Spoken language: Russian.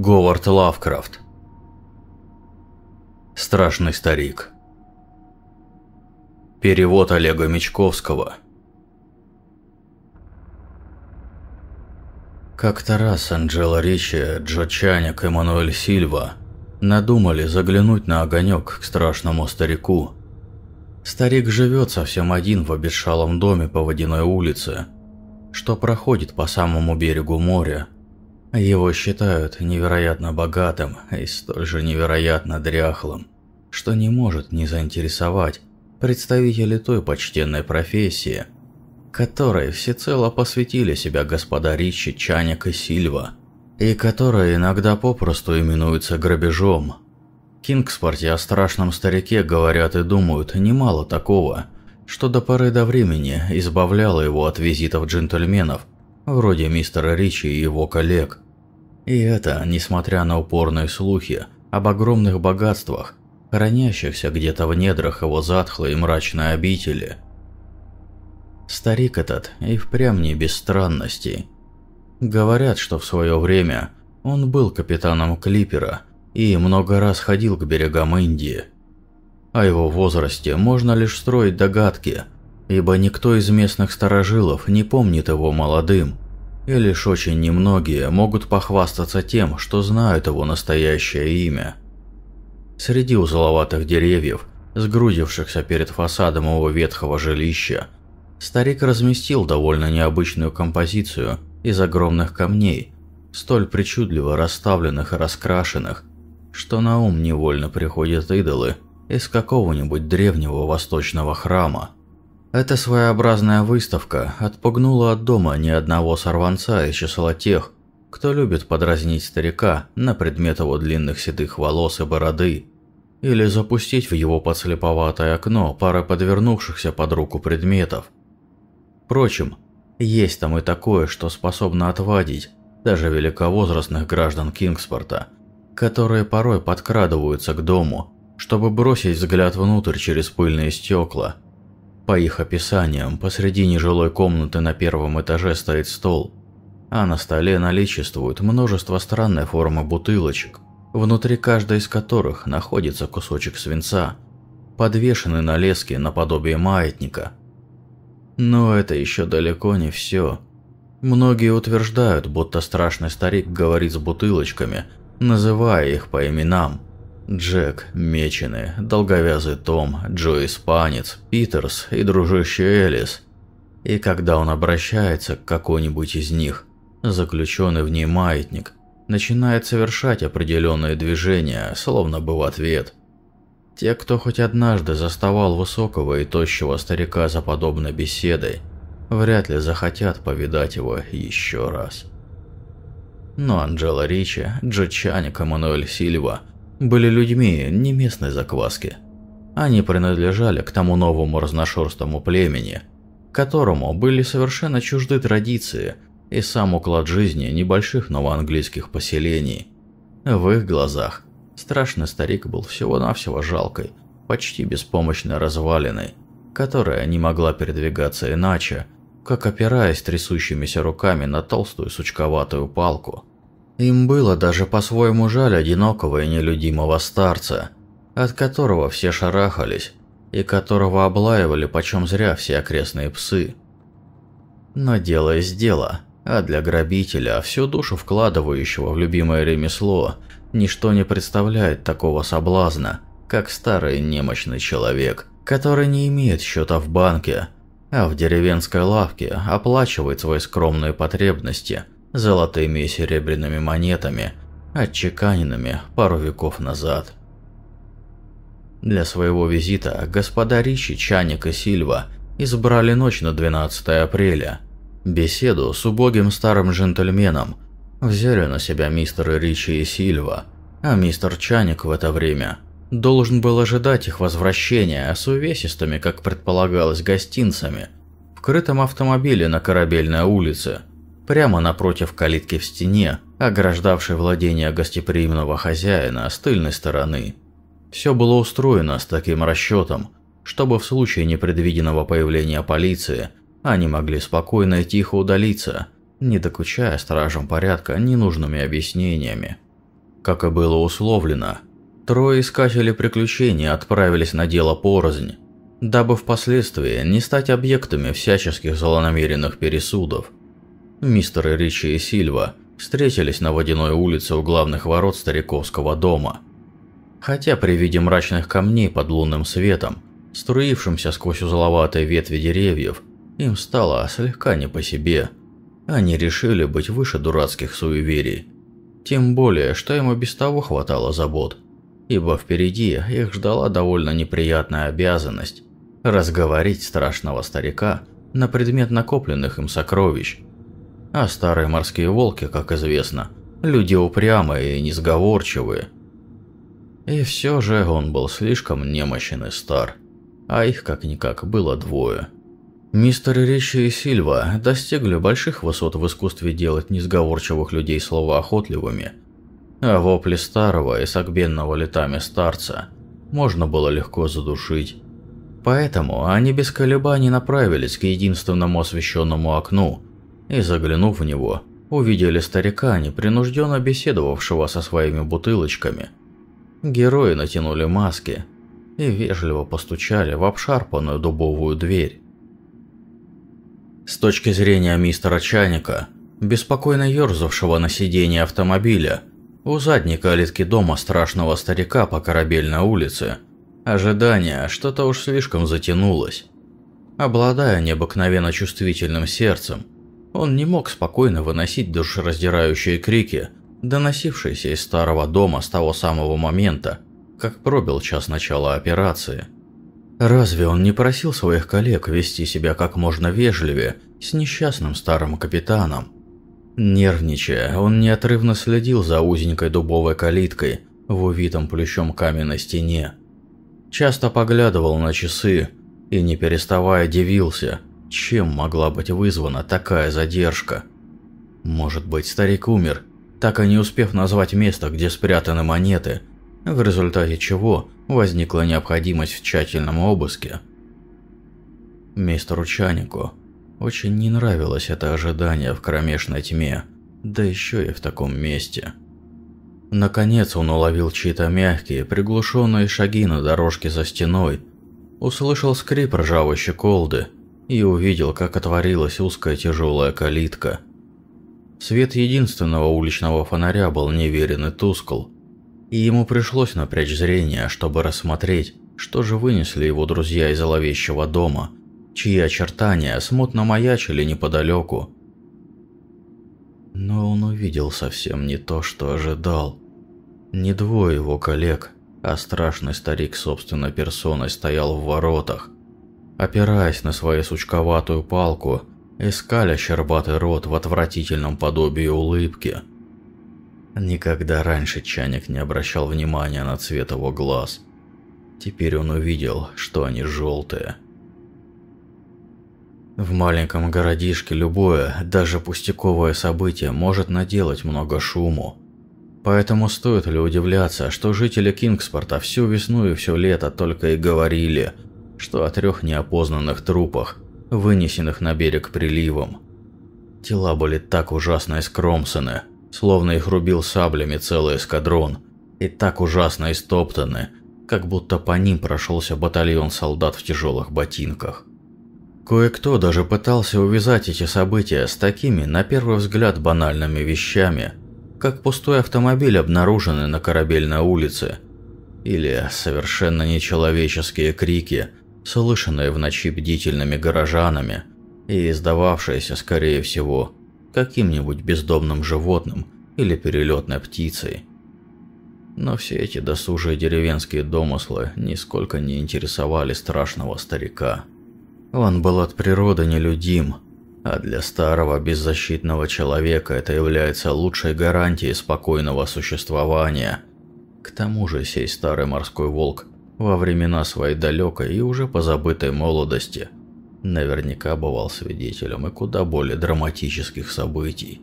Говард Лавкрафт. Страшный старик. Перевод Олега Мечковского. Как-то раз Анджела Ричи, Джо Чаник и Мануэль Сильва надумали заглянуть на огонек к страшному старику. Старик живет совсем один в обветшалом доме по водяной улице, что проходит по самому берегу моря. Его считают невероятно богатым и столь же невероятно дряхлым, что не может не заинтересовать представители той почтенной профессии, которой всецело посвятили себя господа Ричи, Чаник и Сильва, и которая иногда попросту именуется грабежом. Кингспорте о страшном старике говорят и думают немало такого, что до поры до времени избавляло его от визитов джентльменов, вроде мистера Ричи и его коллег. И это, несмотря на упорные слухи об огромных богатствах, хранящихся где-то в недрах его затхлой и мрачной обители. Старик этот и впрямь не без странностей. Говорят, что в свое время он был капитаном клипера и много раз ходил к берегам Индии. О его возрасте можно лишь строить догадки, ибо никто из местных старожилов не помнит его молодым, и лишь очень немногие могут похвастаться тем, что знают его настоящее имя – Среди узловатых деревьев, сгрудившихся перед фасадом его ветхого жилища, старик разместил довольно необычную композицию из огромных камней, столь причудливо расставленных и раскрашенных, что на ум невольно приходят идолы из какого-нибудь древнего восточного храма. Эта своеобразная выставка отпугнула от дома ни одного сорванца из числа тех, кто любит подразнить старика на предмет его длинных седых волос и бороды, или запустить в его подслеповатое окно пары подвернувшихся под руку предметов. Впрочем, есть там и такое, что способно отвадить даже великовозрастных граждан Кингспорта, которые порой подкрадываются к дому, чтобы бросить взгляд внутрь через пыльные стекла. По их описаниям, посреди нежилой комнаты на первом этаже стоит стол, а на столе наличествует множество странной формы бутылочек, внутри каждой из которых находится кусочек свинца, подвешенный на леске наподобие маятника. Но это еще далеко не все. Многие утверждают, будто страшный старик говорит с бутылочками, называя их по именам. Джек, Меченый, Долговязый Том, Джо Испанец, Питерс и дружище Элис. И когда он обращается к какой-нибудь из них, заключенный в ней маятник начинает совершать определенные движения, словно бы в ответ. Те, кто хоть однажды заставал высокого и тощего старика за подобной беседой, вряд ли захотят повидать его еще раз. Но Анджела Ричи, Джо Чаник и Мануэль Сильва были людьми не местной закваски. Они принадлежали к тому новому разношерстному племени, которому были совершенно чужды традиции – и сам уклад жизни небольших новоанглийских поселений. В их глазах страшный старик был всего-навсего жалкой, почти беспомощной развалиной, которая не могла передвигаться иначе, как опираясь трясущимися руками на толстую сучковатую палку. Им было даже по-своему жаль одинокого и нелюдимого старца, от которого все шарахались и которого облаивали почем зря все окрестные псы. Но дело есть дело – а для грабителя, всю душу вкладывающего в любимое ремесло, ничто не представляет такого соблазна, как старый немощный человек, который не имеет счета в банке, а в деревенской лавке оплачивает свои скромные потребности золотыми и серебряными монетами, отчеканенными пару веков назад. Для своего визита господа Ричи, Чаник и Сильва избрали ночь на 12 апреля – Беседу с убогим старым джентльменом взяли на себя мистер Ричи и Сильва, а мистер Чаник в это время должен был ожидать их возвращения с увесистыми, как предполагалось, гостинцами в крытом автомобиле на Корабельной улице, прямо напротив калитки в стене, ограждавшей владение гостеприимного хозяина с тыльной стороны. Все было устроено с таким расчетом, чтобы в случае непредвиденного появления полиции они могли спокойно и тихо удалиться, не докучая стражам порядка ненужными объяснениями. Как и было условлено, трое искателей приключений отправились на дело порознь, дабы впоследствии не стать объектами всяческих злонамеренных пересудов. Мистер Ричи и Сильва встретились на водяной улице у главных ворот стариковского дома. Хотя при виде мрачных камней под лунным светом, струившимся сквозь узловатые ветви деревьев, им стало слегка не по себе. Они решили быть выше дурацких суеверий. Тем более, что им и без того хватало забот, ибо впереди их ждала довольно неприятная обязанность – разговорить страшного старика на предмет накопленных им сокровищ. А старые морские волки, как известно, люди упрямые и несговорчивые. И все же он был слишком немощен и стар, а их как-никак было двое – Мистер Ричи и Сильва достигли больших высот в искусстве делать несговорчивых людей словоохотливыми, а вопли старого и согбенного летами старца можно было легко задушить. Поэтому они без колебаний направились к единственному освещенному окну и, заглянув в него, увидели старика, непринужденно беседовавшего со своими бутылочками. Герои натянули маски и вежливо постучали в обшарпанную дубовую дверь. С точки зрения мистера Чайника, беспокойно ерзавшего на сиденье автомобиля, у задней калитки дома страшного старика по корабельной улице, ожидание что-то уж слишком затянулось. Обладая необыкновенно чувствительным сердцем, он не мог спокойно выносить душераздирающие крики, доносившиеся из старого дома с того самого момента, как пробил час начала операции – Разве он не просил своих коллег вести себя как можно вежливее с несчастным старым капитаном? Нервничая, он неотрывно следил за узенькой дубовой калиткой в увитом плющом каменной стене. Часто поглядывал на часы и, не переставая, дивился, чем могла быть вызвана такая задержка. Может быть, старик умер, так и не успев назвать место, где спрятаны монеты, в результате чего возникла необходимость в тщательном обыске. Мистеру Чанику очень не нравилось это ожидание в кромешной тьме, да еще и в таком месте. Наконец он уловил чьи-то мягкие, приглушенные шаги на дорожке за стеной, услышал скрип ржавой щеколды и увидел, как отворилась узкая тяжелая калитка. Свет единственного уличного фонаря был неверен и тускл, и ему пришлось напрячь зрение, чтобы рассмотреть, что же вынесли его друзья из зловещего дома, чьи очертания смутно маячили неподалеку. Но он увидел совсем не то, что ожидал. Не двое его коллег, а страшный старик собственной персоной стоял в воротах, опираясь на свою сучковатую палку, искали щербатый рот в отвратительном подобии улыбки – Никогда раньше Чаник не обращал внимания на цвет его глаз. Теперь он увидел, что они желтые. В маленьком городишке любое, даже пустяковое событие может наделать много шуму. Поэтому стоит ли удивляться, что жители Кингспорта всю весну и все лето только и говорили, что о трех неопознанных трупах, вынесенных на берег приливом. Тела были так ужасно искромсаны, словно их рубил саблями целый эскадрон, и так ужасно истоптаны, как будто по ним прошелся батальон солдат в тяжелых ботинках. Кое-кто даже пытался увязать эти события с такими, на первый взгляд, банальными вещами, как пустой автомобиль, обнаруженный на корабельной улице, или совершенно нечеловеческие крики, слышанные в ночи бдительными горожанами и издававшиеся, скорее всего, каким-нибудь бездомным животным или перелетной птицей. Но все эти досужие деревенские домыслы нисколько не интересовали страшного старика. Он был от природы нелюдим, а для старого беззащитного человека это является лучшей гарантией спокойного существования. К тому же сей старый морской волк во времена своей далекой и уже позабытой молодости – наверняка бывал свидетелем и куда более драматических событий.